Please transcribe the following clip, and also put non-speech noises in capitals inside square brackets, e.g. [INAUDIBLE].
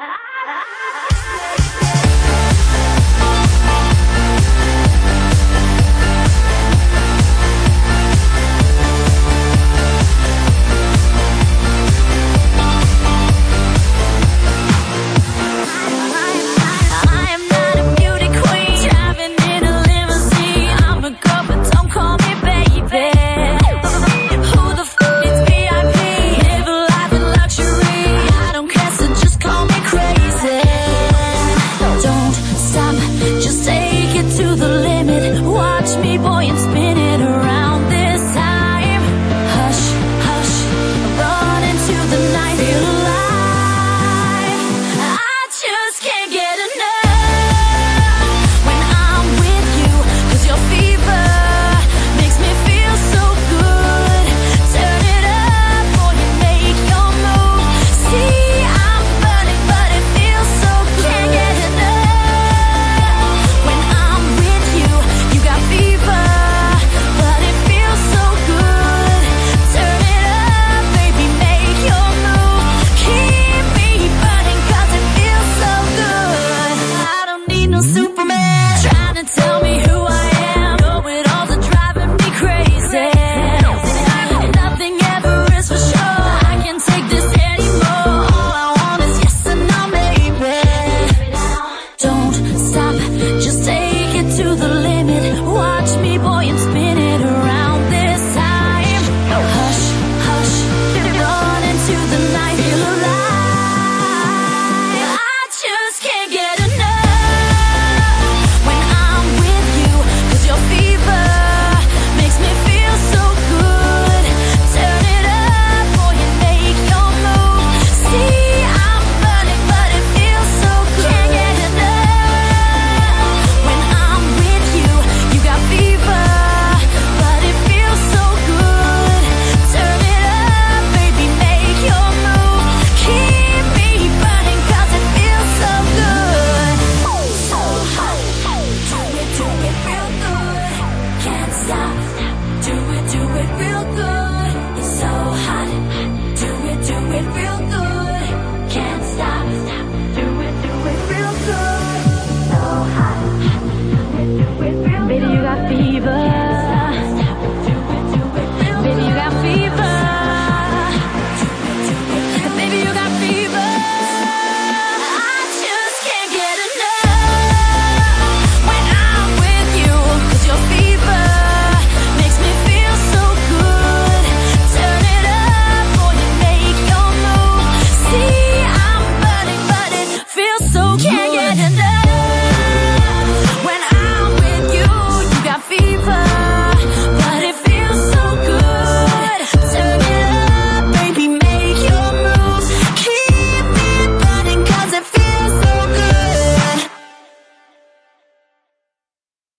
Ah! [LAUGHS]